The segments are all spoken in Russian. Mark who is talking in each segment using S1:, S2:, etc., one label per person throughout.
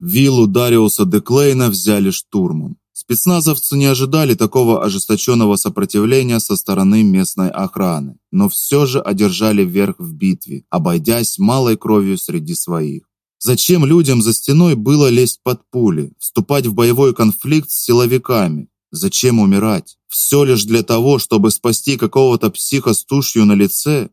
S1: Виллу Дариуса Деклейна взяли штурмом. Спецназовцы не ожидали такого ожесточенного сопротивления со стороны местной охраны, но все же одержали верх в битве, обойдясь малой кровью среди своих. Зачем людям за стеной было лезть под пули, вступать в боевой конфликт с силовиками? Зачем умирать? Все лишь для того, чтобы спасти какого-то психа с тушью на лице?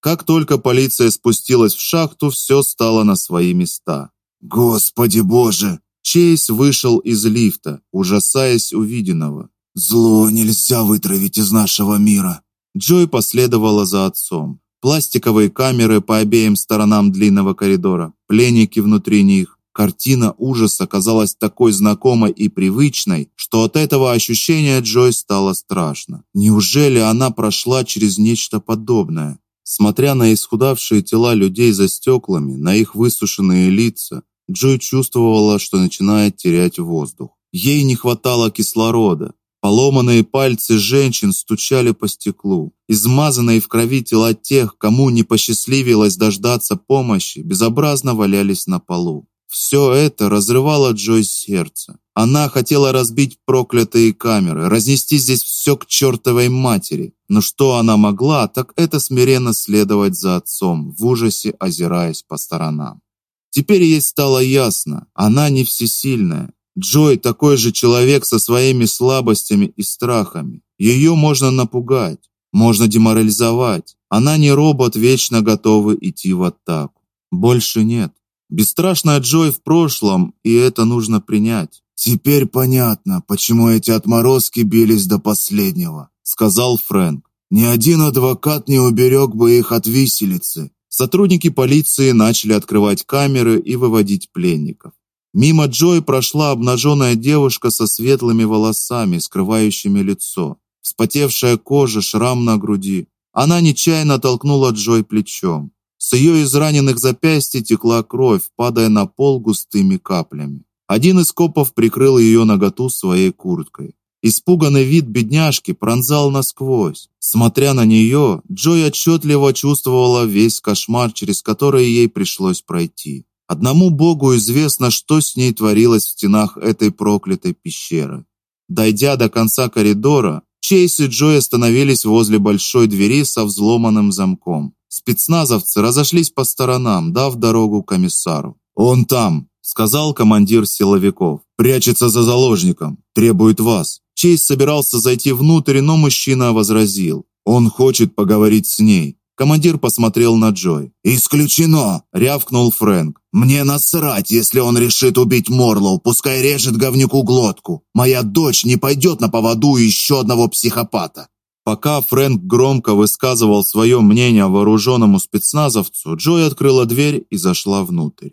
S1: Как только полиция спустилась в шахту, все стало на свои места. Господи Боже, Чейз вышел из лифта, ужасаясь увиденного. Зло нельзя вытравить из нашего мира. Джой последовала за отцом. Пластиковые камеры по обеим сторонам длинного коридора, пленники внутри них. Картина ужаса казалась такой знакомой и привычной, что от этого ощущения Джой стало страшно. Неужели она прошла через нечто подобное? Смотря на исхудавшие тела людей за стеклами, на их высушенные лица, Джой чувствовала, что начинает терять воздух. Ей не хватало кислорода. Поломанные пальцы женщин стучали по стеклу. Измазанные в крови тела тех, кому не посчастливилось дождаться помощи, безобразно валялись на полу. Все это разрывало Джой сердце. Она хотела разбить проклятые камеры, разнести здесь все к чертовой матери. Но что она могла, так это смиренно следовать за отцом, в ужасе озираясь по сторонам. Теперь ей стало ясно, она не всесильная. Джой такой же человек со своими слабостями и страхами. Ее можно напугать, можно деморализовать. Она не робот, вечно готовый идти в атаку. Больше нет. Бесстрашная Джой в прошлом, и это нужно принять. Теперь понятно, почему эти отморозки бились до последнего, сказал Фрэнк. Ни один адвокат не уберег бы их от виселицы. Сотрудники полиции начали открывать камеры и выводить пленников. Мимо Джой прошла обнаженная девушка со светлыми волосами, скрывающими лицо, вспотевшая кожа, шрам на груди. Она нечаянно толкнула Джой плечом. С ее израненных запястий текла кровь, падая на пол густыми каплями. Один из копов прикрыл ее наготу своей курткой. Испуганный вид бедняжки пронзал насквозь. Смотря на нее, Джой отчетливо чувствовала весь кошмар, через который ей пришлось пройти. Одному Богу известно, что с ней творилось в стенах этой проклятой пещеры. Дойдя до конца коридора, Чейз и Джой остановились возле большой двери со взломанным замком. Спецназовцы разошлись по сторонам, дав дорогу комиссару. "Он там", сказал командир силовиков. "Прячется за заложником, требует вас". Чейз собирался зайти внутрь, но мужчина возразил. Он хочет поговорить с ней. Командир посмотрел на Джой. "Исключено", рявкнул Фрэнк. "Мне насрать, если он решит убить Морлоу, пускай режет говнюку глотку. Моя дочь не пойдет на поводу еще одного психопата". Пока Фрэнк громко высказывал свое мнение вооруженному спецназовцу, Джой открыла дверь и зашла внутрь.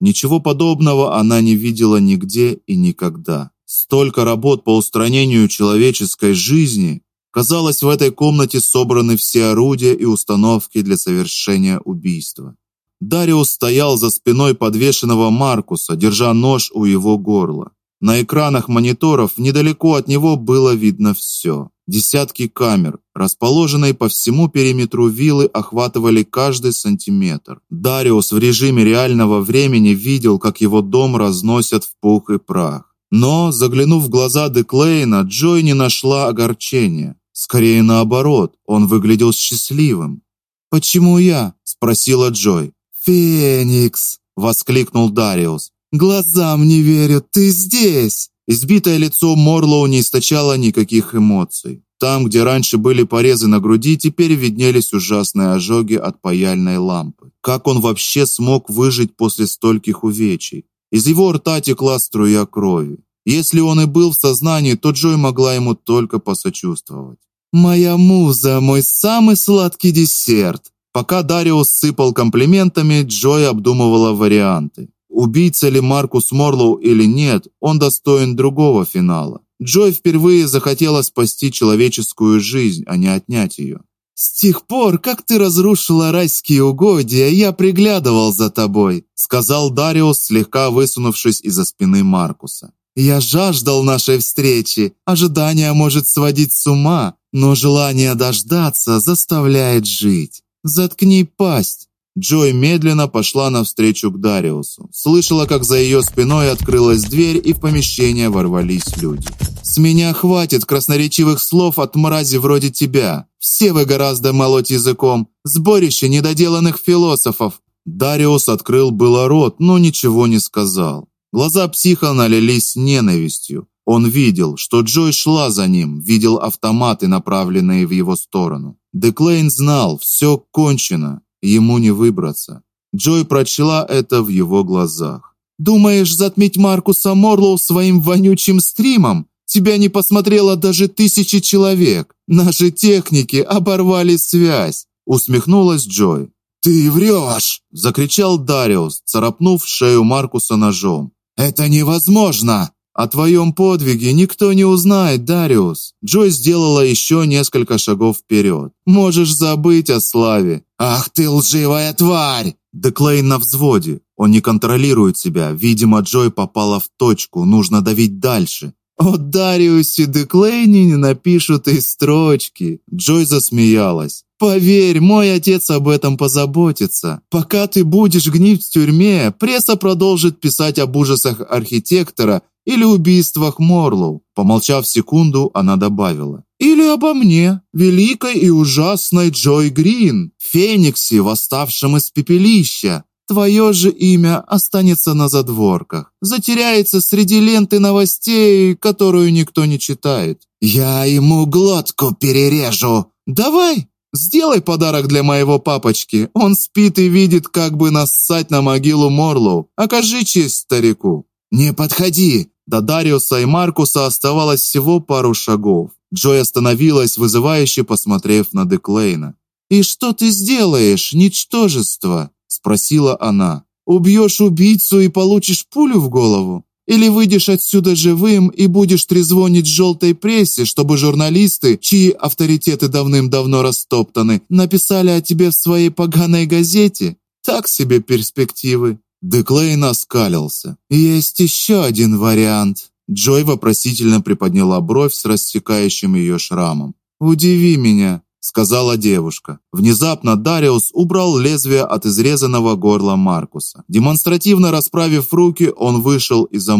S1: Ничего подобного она не видела нигде и никогда. Столько работ по устранению человеческой жизни, казалось, в этой комнате собраны все орудия и установки для совершения убийства. Дариус стоял за спиной подвешенного Маркуса, держа нож у его горла. На экранах мониторов недалеко от него было видно все. Десятки камер, расположенные по всему периметру виллы, охватывали каждый сантиметр. Дариус в режиме реального времени видел, как его дом разносят в пух и прах. Но, заглянув в глаза Деклейна, Джой не нашла огорчения. Скорее наоборот, он выглядел счастливым. "Почему я?" спросила Джой. "Феникс!" воскликнул Дариус. "Глазам не верю, ты здесь!" Избитое лицо Морлоу не источало никаких эмоций. Там, где раньше были порезы на груди, теперь виднелись ужасные ожоги от паяльной лампы. Как он вообще смог выжить после стольких увечий? Из его рта текла струя крови. Если он и был в сознании, то Джой могла ему только посочувствовать. Моя муза, мой самый сладкий десерт. Пока Дариус сыпал комплиментами, Джой обдумывала варианты. Убийца ли Маркус Морлоу или нет, он достоин другого финала. Джой впервые захотела спасти человеческую жизнь, а не отнять ее. С тех пор, как ты разрушила райские угодья, я приглядывал за тобой, сказал Дариус, слегка высунувшись из-за спины Маркуса. Я жаждал нашей встречи. Ожидание может сводить с ума, но желание дождаться заставляет жить. Заткни пасть. Джой медленно пошла навстречу к Дариусу. Слышала, как за ее спиной открылась дверь, и в помещение ворвались люди. С меня хватит красноречивых слов от мрази вроде тебя. Все вы гораздо молоть языком. Сборище недоделанных философов. Дариус открыл было рот, но ничего не сказал. Глаза психа налились ненавистью. Он видел, что Джой шла за ним, видел автоматы, направленные в его сторону. Деклейн знал, все кончено, ему не выбраться. Джой прочла это в его глазах. Думаешь затмить Маркуса Морлоу своим вонючим стримом? Тебя не посмотрело даже тысячи человек. Наши техники оборвали связь, усмехнулась Джой. Ты врешь!» – закричал Дариус, царапнув шею Маркуса ножом. Это невозможно. О твоем подвиге никто не узнает, Дариус. Джой сделала еще несколько шагов вперед. Можешь забыть о славе. Ах ты лживая тварь! Деклейн на взводе. Он не контролирует себя. Видимо, Джой попала в точку. Нужно давить дальше. О Дариусе Деклейне не напишут и строчки. Джой засмеялась. Поверь, мой отец об этом позаботится. Пока ты будешь гнить в тюрьме, пресса продолжит писать об ужасах архитектора или убийствах Морлоу. Помолчав секунду, она добавила: или обо мне, великой и ужасной Джой Грин, фениксе, восставшем из пепелища. Твое же имя останется на задворках, затеряется среди ленты новостей, которую никто не читает. Я ему глотку перережу. Давай, сделай подарок для моего папочки. Он спит и видит, как бы нассать на могилу Морлоу. Окажи честь старику. Не подходи. До Дариуса и Маркуса оставалось всего пару шагов. Джой остановилась, вызывающе посмотрев на Деклейна. И что ты сделаешь, ничтожество? Спросила она. Убьешь убийцу и получишь пулю в голову? Или выйдешь отсюда живым и будешь трезвонить желтой прессе, чтобы журналисты, чьи авторитеты давным-давно растоптаны, написали о тебе в своей поганой газете? Так себе перспективы. Деклейн оскалился. Есть еще один вариант. Джой вопросительно приподняла бровь с рассекающим ее шрамом. Удиви меня, сказала девушка. Внезапно Дариус убрал лезвие от изрезанного горла Маркуса. Демонстративно расправив руки, он вышел из-за.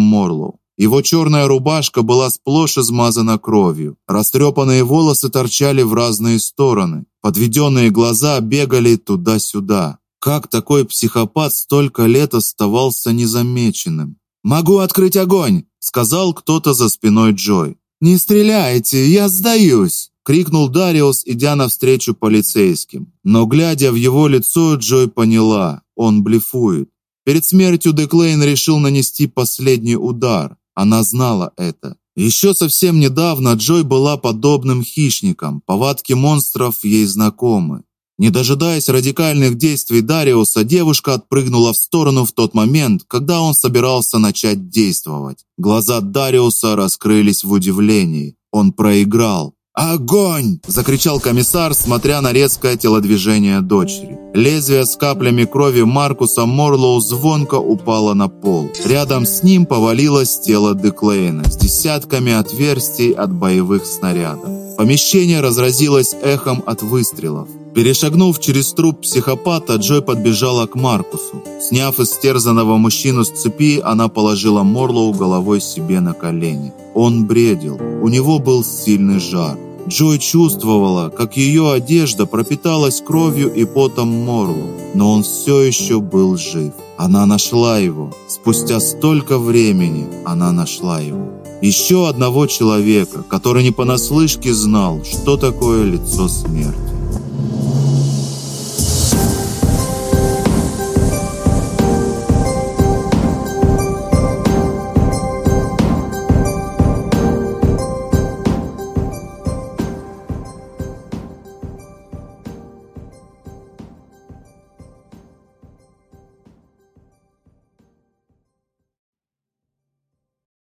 S1: Его черная рубашка была сплошь измазана кровью. Растрепанные волосы торчали в разные стороны. Подведенные глаза бегали туда-сюда. Как такой психопат столько лет оставался незамеченным? "Могу открыть огонь", сказал кто-то за спиной Джой. "Не стреляйте, я сдаюсь" крикнул Дариус, идя навстречу полицейским. Но глядя в его лицо, Джой поняла, он блефует. Перед смертью Деклейн решил нанести последний удар. Она знала это. Еще совсем недавно Джой была подобным хищником. Повадки монстров ей знакомы. Не дожидаясь радикальных действий Дариуса, девушка отпрыгнула в сторону в тот момент, когда он собирался начать действовать. Глаза Дариуса раскрылись в удивлении. Он проиграл. «Огонь!» – закричал комиссар, смотря на резкое телодвижение дочери. Лезвие с каплями крови Маркуса Морлоу звонко упало на пол. Рядом с ним повалилось тело Деклейна с десятками отверстий от боевых снарядов. Помещение разразилось эхом от выстрелов. Перешагнув через труп психопата, Джой подбежала к Маркусу. Сняв истерзанного мужчину с цепи, она положила Морлоу головой себе на колени. Он бредил. У него был сильный жар. Джой чувствовала, как ее одежда пропиталась кровью и потом Морлу, но он все еще был жив. Она нашла его. Спустя столько времени она нашла его. Еще одного человека, который не понаслышке знал, что такое лицо смерти.